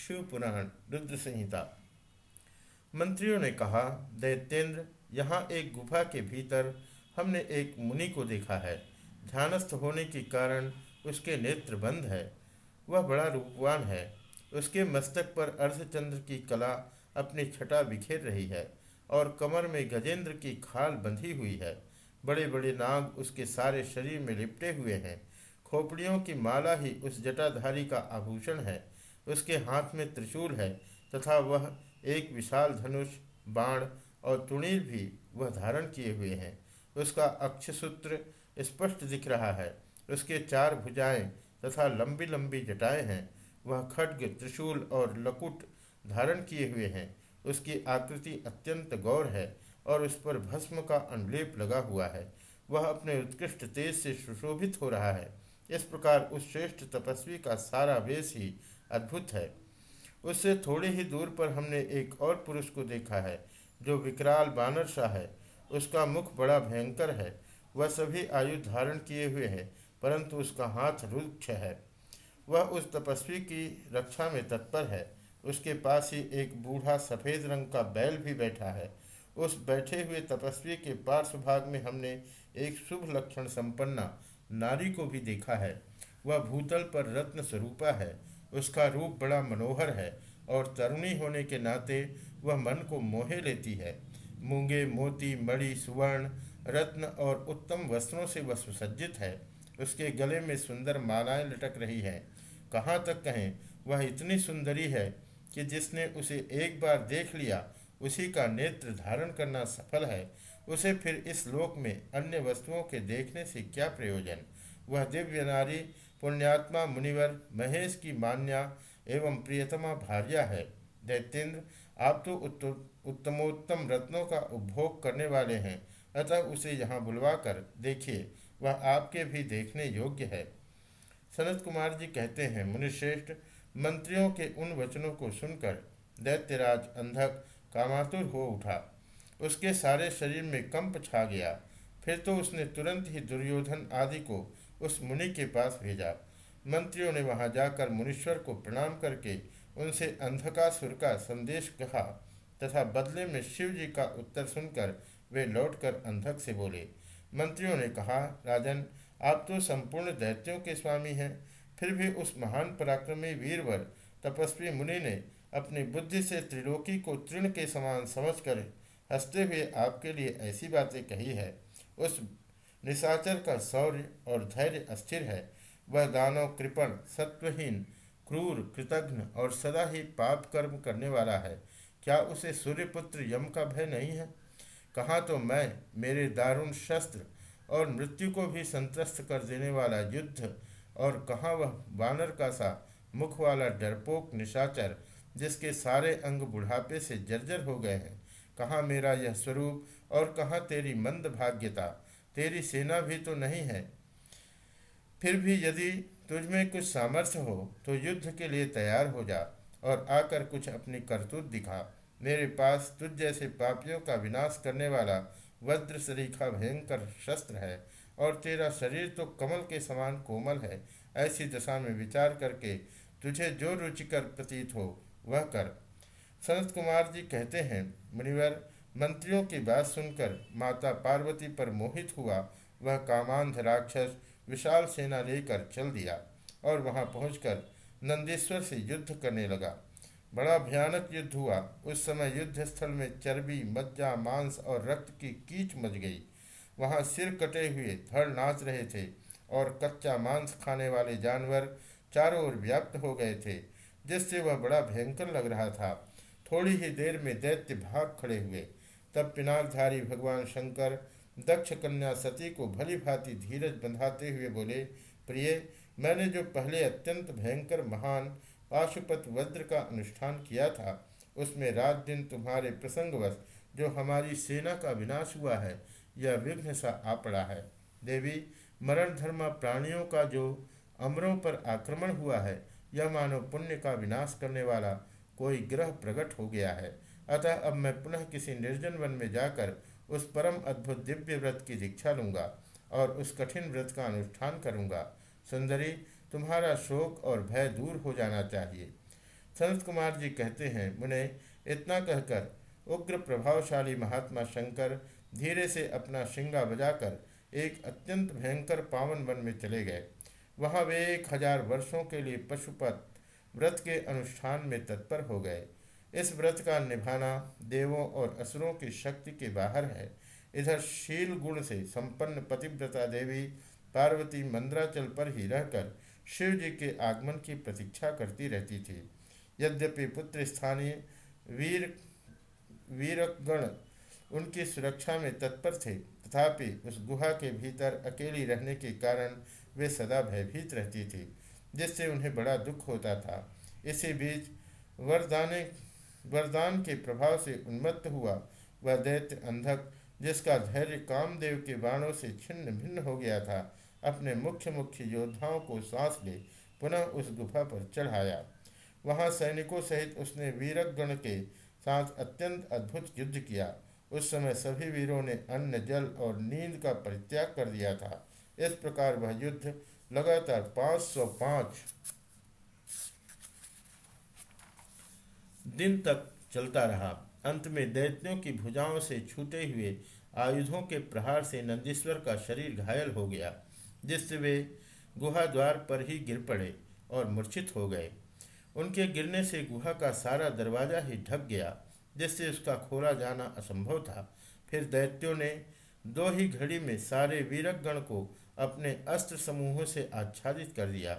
शिव रुद्र संहिता मंत्रियों ने कहा, दैत्येंद्र, यहाँ एक गुफा के भीतर हमने एक मुनि को देखा है। ध्यानस्थ होने के कारण उसके नेत्र बंद है। वह बड़ा रूपवान है। उसके मस्तक पर अर्धचंद्र की कला अपनी छटा बिखेर रही है और कमर में गजेंद्र की खाल बंधी हुई है। बड़े बड़े नाग उसके सारे शरीर में लिपटे हुए हैं। खोपड़ियों की माला ही उस जटाधारी का आभूषण है। उसके हाथ में त्रिशूल है तथा वह एक विशाल धनुष, बाण और तुणीर भी वह धारण किए हुए हैं। उसका अक्षसूत्र स्पष्ट दिख रहा है। उसके चार भुजाएँ तथा लंबी लंबी जटाएँ हैं। वह खड्ग, त्रिशूल और लकुट धारण किए हुए हैं। उसकी आकृति अत्यंत गौर है और उस पर भस्म का अनुलेप लगा हुआ है। वह अपने उत्कृष्ट तेज से सुशोभित हो रहा है। इस प्रकार उस श्रेष्ठ तपस्वी का सारा वेश ही अद्भुत है। उससे थोड़ी ही दूर पर हमने एक और पुरुष को देखा है, जो विकराल बानर शाह है। उसका मुख बड़ा भयंकर है। वह सभी आयु धारण किए हुए है, परंतु उसका हाथ रुक्ष है। वह उस तपस्वी की रक्षा में तत्पर है। उसके पास ही एक बूढ़ा सफ़ेद रंग का बैल भी बैठा है। उस बैठे हुए तपस्वी के पार्श्व भाग में हमने एक शुभ लक्षण संपन्ना नारी को भी देखा है। वह भूतल पर रत्न स्वरूपा है। उसका रूप बड़ा मनोहर है और तरुणी होने के नाते वह मन को मोहे लेती है। मूँगे, मोती, मणि, सुवर्ण, रत्न और उत्तम वस्त्रों से वह सुसज्जित है। उसके गले में सुंदर मालाएँ लटक रही हैं। कहाँ तक कहें, वह इतनी सुंदरी है कि जिसने उसे एक बार देख लिया, उसी का नेत्र धारण करना सफल है। उसे फिर इस लोक में अन्य वस्तुओं के देखने से क्या प्रयोजन? वह दिव्य नारी पुण्यात्मा मुनिवर महेश की मान्या एवं प्रियतमा भार्या है। दैत्येंद्र, आप तो उत्तमोत्तम रत्नों का उपभोग करने वाले हैं, अतः उसे यहाँ बुलवा कर देखिए, वह आपके भी देखने योग्य है। सनत कुमार जी कहते हैं, मुनिश्रेष्ठ, मंत्रियों के उन वचनों को सुनकर दैत्यराज अंधक कामातुर हो उठा। उसके सारे शरीर में कंप छा गया। फिर तो उसने तुरंत ही दुर्योधन आदि को उस मुनि के पास भेजा। मंत्रियों ने वहाँ जाकर मुनीश्वर को प्रणाम करके उनसे अंधकासुर का संदेश कहा तथा बदले में शिव जी का उत्तर सुनकर वे लौटकर अंधक से बोले, मंत्रियों ने कहा, राजन, आप तो संपूर्ण दैत्यों के स्वामी हैं। फिर भी उस महान पराक्रमी वीरवर, तपस्वी मुनि ने अपनी बुद्धि से त्रिलोकी को तृण के समान समझकर हँसते हुए आपके लिए ऐसी बातें कही है। उस निशाचर का शौर्य और धैर्य अस्थिर है। वह दानव, कृपण, सत्वहीन, क्रूर, कृतघ्न और सदा ही पाप कर्म करने वाला है। क्या उसे सूर्यपुत्र यम का भय नहीं है? कहाँ तो मैं, मेरे दारुण शस्त्र और मृत्यु को भी संतस्त कर देने वाला युद्ध और कहाँ वह वानर का सा मुख वाला डरपोक निशाचर, जिसके सारे अंग बुढ़ापे से जर्जर हो गए हैं? कहाँ मेरा यह स्वरूप और कहाँ तेरी मंद भाग्यता? तेरी सेना भी तो नहीं है। फिर भी यदि तुझमें कुछ सामर्थ्य हो तो युद्ध के लिए तैयार हो जा और आकर कुछ अपनी करतूत दिखा। मेरे पास तुझ जैसे पापियों का विनाश करने वाला वज्र सरीखा भयंकर शस्त्र है और तेरा शरीर तो कमल के समान कोमल है। ऐसी दशा में विचार करके तुझे जो रुचिकर प्रतीत हो, वह कर। सनत कुमार जी कहते हैं, मुनिवर मंत्रियों की बात सुनकर माता पार्वती पर मोहित हुआ, वह कामांध राक्षस विशाल सेना लेकर चल दिया और वहाँ पहुंचकर नंदीश्वर से युद्ध करने लगा। बड़ा भयानक युद्ध हुआ। उस समय युद्ध स्थल में चर्बी, मज्जा, मांस और रक्त की कीच मच गई। वहाँ सिर कटे हुए धड़ नाच रहे थे और कच्चा मांस खाने वाले जानवर चारों ओर व्याप्त हो गए थे, जिससे वह बड़ा भयंकर लग रहा था। थोड़ी ही देर में दैत्य भाग खड़े हुए। तब पिनाकधारी भगवान शंकर दक्ष कन्या सती को भली भांति धीरज बंधाते हुए बोले, प्रिय, मैंने जो पहले अत्यंत भयंकर महान पाशुपत वज्र का अनुष्ठान किया था, उसमें रात दिन तुम्हारे प्रसंगवश जो हमारी सेना का विनाश हुआ है, यह विघ्न सा आ पड़ा है। देवी मरण धर्म प्राणियों का जो अमरों पर आक्रमण हुआ है, यह मानव पुण्य का विनाश करने वाला कोई ग्रह प्रकट हो गया है। अतः अब मैं पुनः किसी निर्जन वन में जाकर उस परम अद्भुत दिव्य व्रत की दीक्षा लूँगा और उस कठिन व्रत का अनुष्ठान करूँगा। सुंदरी, तुम्हारा शोक और भय दूर हो जाना चाहिए। संत कुमार जी कहते हैं, मुने, इतना कहकर उग्र प्रभावशाली महात्मा शंकर धीरे से अपना शिंगा बजाकर एक अत्यंत भयंकर पावन वन में चले गए। वहाँ वे एक हज़ार वर्षों के लिए पशुपत व्रत के अनुष्ठान में तत्पर हो गए। इस व्रत का निभाना देवों और असुरों की शक्ति के बाहर है। इधर शील गुण से संपन्न पतिव्रता देवी पार्वती मंद्राचल पर ही रहकर शिव जी के आगमन की प्रतीक्षा करती रहती थी। यद्यपि पुत्र स्थानीय वीर, वीरगण उनकी सुरक्षा में तत्पर थे, तथापि उस गुहा के भीतर अकेली रहने के कारण वे सदा भयभीत रहती थी, जिससे उन्हें बड़ा दुख होता था। इसी बीच वरदाने वरदान के प्रभाव से उन्मत्त हुआ। वह दैत्य अंधक, जिसका धैर्य कामदेव के बाणों से छिन्न भिन्न हो गया था, अपने मुख्य मुख्य योद्धाओं को सांस ले पुनः उस गुफा पर चढ़ाया। वहाँ सैनिकों सहित उसने वीरक गण के साथ अत्यंत अद्भुत युद्ध किया। उस समय सभी वीरों ने अन्न, जल और नींद का परित्याग कर दिया था। इस प्रकार वह युद्ध लगातार 505 दिन तक चलता रहा। अंत में दैत्यों की भुजाओं से छूटे हुए आयुधों के प्रहार से नंदीश्वर का शरीर घायल हो गया, जिससे वे गुहा द्वार पर ही गिर पड़े और मूर्छित हो गए। उनके गिरने से गुहा का सारा दरवाज़ा ही ढक गया, जिससे उसका खोला जाना असंभव था। फिर दैत्यों ने दो ही घड़ी में सारे वीरकगण को अपने अस्त्र समूहों से आच्छादित कर दिया।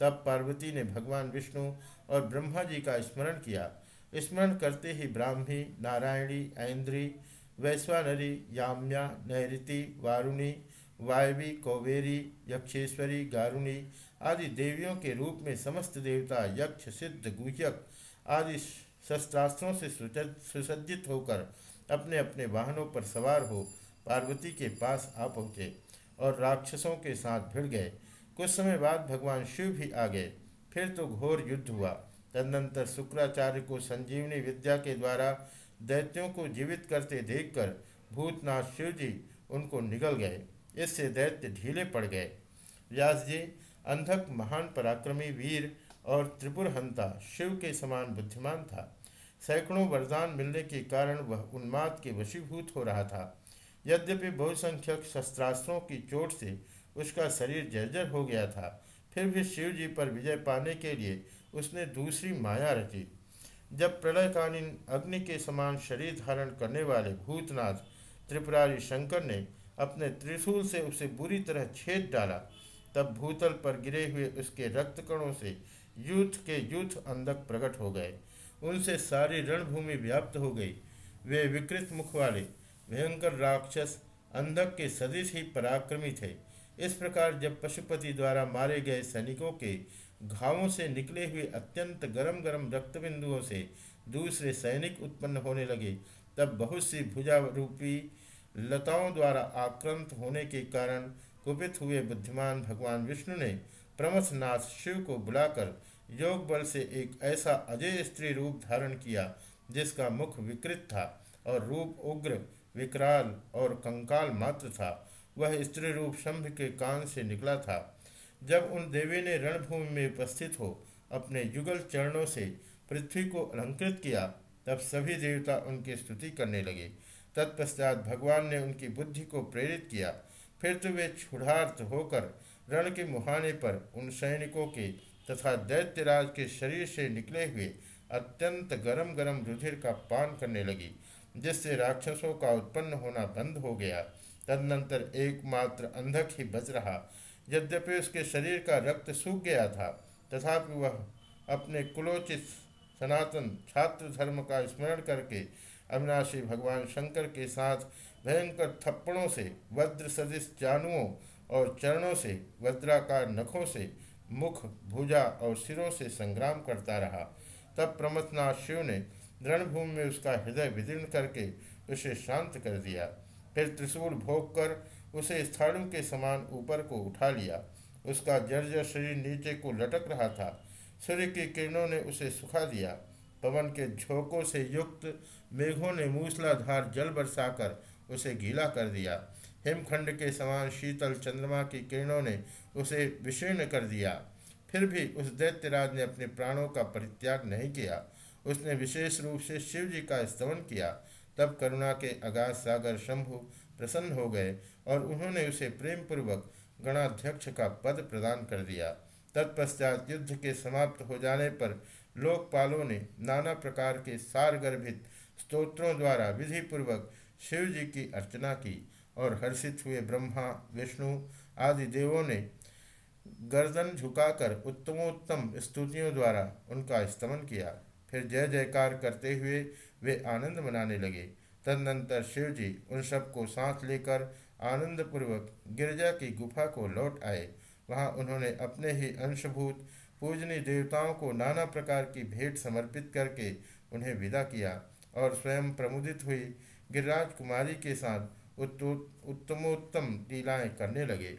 तब पार्वती ने भगवान विष्णु और ब्रह्मा जी का स्मरण किया स्मरण करते ही ब्राह्मी, नारायणी, ऐन्द्री, वैश्वानरी, याम्या, नैऋति, वारुणी, वायवी, कौवेरी, यक्षेश्वरी, गारुणी आदि देवियों के रूप में समस्त देवता, यक्ष, सिद्ध गुजक आदि शस्त्रास्त्रों से सुसज्जित होकर अपने अपने वाहनों पर सवार हो पार्वती के पास आ पहुँचे और राक्षसों के साथ भिड़ गए। कुछ समय बाद भगवान शिव भी आ गए। फिर तो घोर युद्ध हुआ। तदनंतर शुक्राचार्य को संजीवनी विद्या के द्वारा दैत्यों को जीवित करते देखकर भूतनाथ शिव जी उनको निगल गए। इससे दैत्य ढीले पड़ गए। व्यास जी, अंधक महान पराक्रमी वीर और त्रिपुरहंता शिव के समान बुद्धिमान था। सैकड़ों वरदान मिलने के कारण वह उन्माद के वशीभूत हो रहा था। यद्यपि बहुसंख्यक शस्त्रास्त्रों की चोट से उसका शरीर जर्जर हो गया था, फिर भी शिव जी पर विजय पाने के लिए उसने दूसरी माया रची। जब प्रलयकालीन अग्नि के समान शरीर धारण करने वाले भूतनाथ त्रिपुरारी शंकर ने अपने त्रिशूल से उसे बुरी तरह छेद डाला, तब भूतल पर गिरे हुए उसके रक्त कणों से युद्ध के युद्ध अंधक प्रकट हो गए। उनसे सारी रणभूमि व्याप्त हो गई। वे विकृत मुख वाले, भयंकर राक्षस, अंधक के सदिश ही पराक्रमी थे। इस प्रकार जब पशुपति द्वारा मारे गए सैनिकों के घावों से निकले हुए अत्यंत गरम गरम रक्त बिंदुओं से दूसरे सैनिक उत्पन्न होने लगे। तब बहुत सी भुजा रूपी लताओं द्वारा आक्रांत होने के कारण कुपित हुए बुद्धिमान भगवान विष्णु ने प्रमथनाथ शिव को बुलाकर योग बल से एक ऐसा अजय स्त्री रूप धारण किया, जिसका मुख विकृत था और रूप उग्र, विकराल और कंकाल मात्र था। वह स्त्री रूप शंभ के कान से निकला था। जब उन देवी ने रणभूमि में उपस्थित हो, अपने युगल चरणों से पृथ्वी को अलंकृत किया, तब सभी देवता उनकी स्तुति करने लगे। तत्पश्चात भगवान ने उनकी बुद्धि को प्रेरित किया। फिर तो वे क्षुधार्थ होकर रण के मुहाने पर उन सैनिकों के तथा दैत्यराज के शरीर से निकले हुए अत्यंत गरम गरम रुधिर का पान करने लगी, जिससे राक्षसों का उत्पन्न होना बंद हो गया। तदनंतर एकमात्र अंधक ही बच रहा। यद्यपि उसके शरीर का रक्त सूख गया था, तथापि वह अपने कुलोचित सनातन छात्र धर्म का स्मरण करके अविनाशी भगवान शंकर के साथ भयंकर थप्पड़ों से वज्र सदृश जानुओं और चरणों से, वज्राकार नखों से, मुख, भुजा और सिरों से संग्राम करता रहा। तब प्रमथनाथ शिव ने रणभूमि में उसका हृदय विदीर्ण करके उसे शांत कर दिया। फिर त्रिशूल भोग कर उसे स्थाणु के समान ऊपर को उठा लिया। उसका जर्जर शरीर नीचे को लटक रहा था। सूर्य की किरणों ने उसे सुखा दिया। पवन के झोंकों से युक्त मेघों ने मूसलाधार जल बरसाकर उसे गीला कर दिया। हिमखंड के समान शीतल चंद्रमा की किरणों ने उसे विशीर्ण कर दिया। फिर भी उस दैत्यराज ने अपने प्राणों का परित्याग नहीं किया। उसने विशेष रूप से शिव जी का स्तमन किया। तब करुणा के अगाध सागर शंभु प्रसन्न हो गए। और उन्होंने उसे प्रेम पूर्वक गणाध्यक्ष का पद प्रदान कर दिया। तत्पश्चात युद्ध के समाप्त हो जाने पर लोकपालों ने नाना प्रकार के सार गर्भित स्तोत्रों द्वारा विधि पूर्वक शिव जी की अर्चना की और हर्षित हुए ब्रह्मा, विष्णु आदि देवों ने गर्दन झुकाकर उत्तमोत्तम स्तुतियों द्वारा उनका स्तमन किया। फिर जय जयकार करते हुए वे आनंद मनाने लगे। तदनंतर शिव जी उन सबको साथ लेकर आनंदपूर्वक गिरजा की गुफा को लौट आए। वहाँ उन्होंने अपने ही अंशभूत पूजनीय देवताओं को नाना प्रकार की भेंट समर्पित करके उन्हें विदा किया और स्वयं प्रमुदित हुई गिरिराज कुमारी के साथ उत्तमोत्तम लीलाएँ करने लगे।